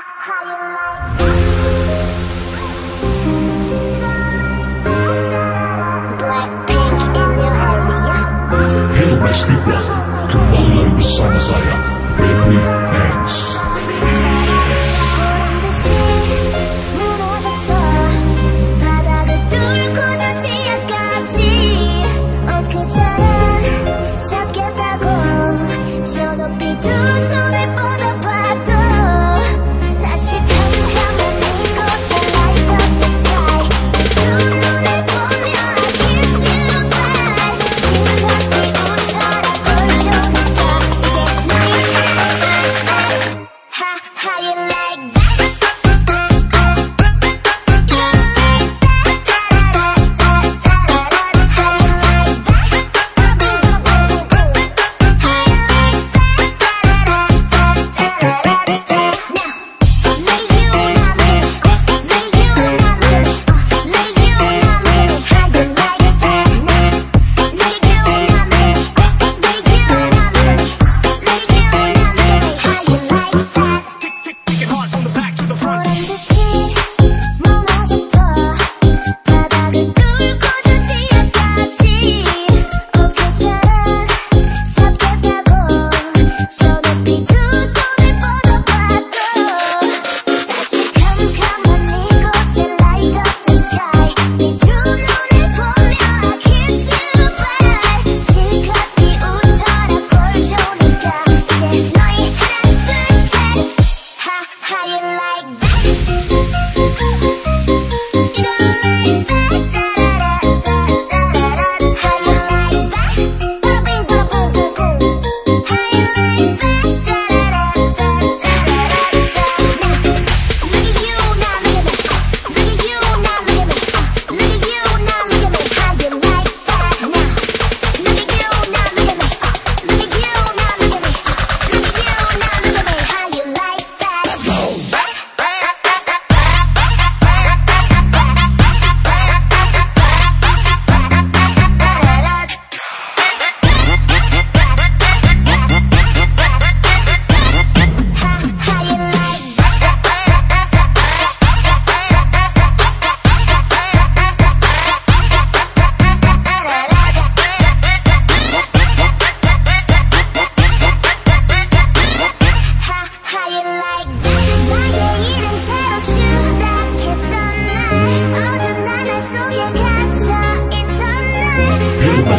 Halo Nice People, kembali lagi bersama saya, Baby Hanks.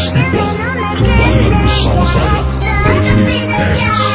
Festival, provided with Salazar, Berkeley, hands.